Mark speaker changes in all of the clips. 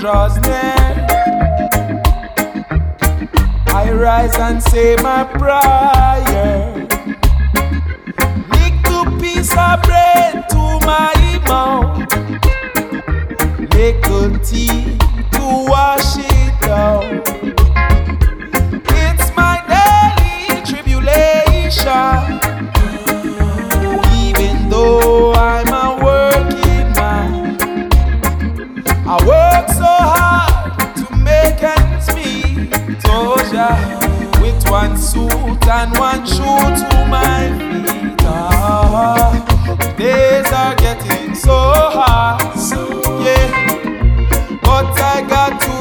Speaker 1: draws near, I rise and say my prayer. Lick two piece of bread to my mouth, little tea to wash it. Yeah, with one suit and one shoe to my feet. Ah, days are getting so hard. Yeah. But I got to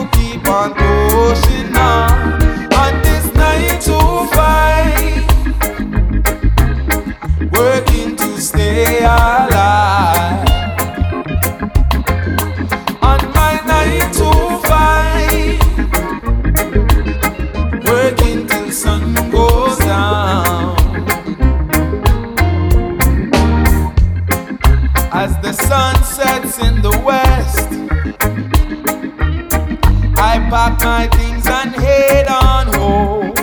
Speaker 1: pack my things and head on home.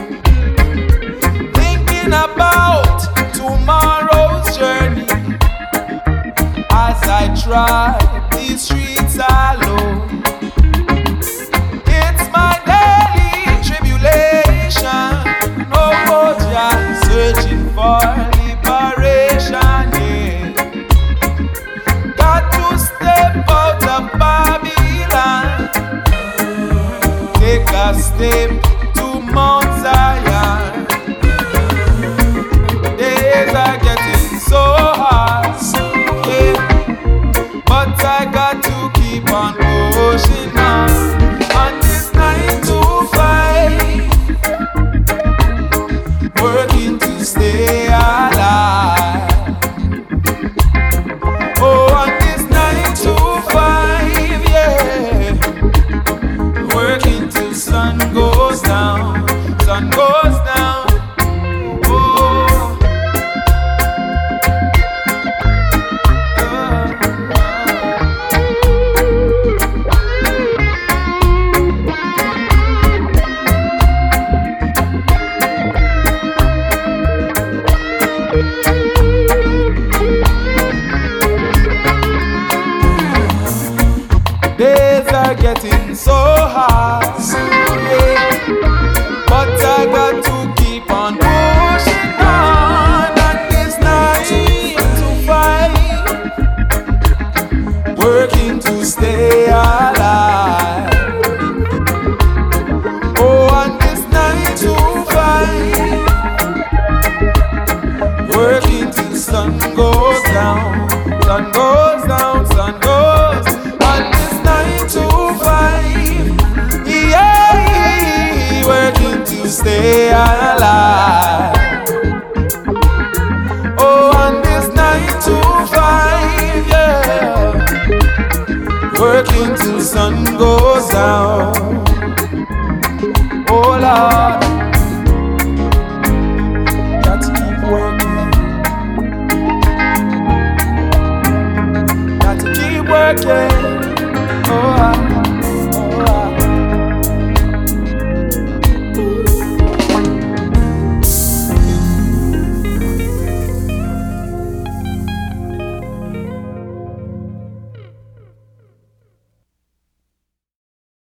Speaker 1: Thinking about tomorrow's journey as I try stay alive. Oh, and it's nine to five, working till sun goes down, sun goes down, sun goes. And it's nine to five, yeah, working to stay alive. Working till sun goes down. Oh Lord,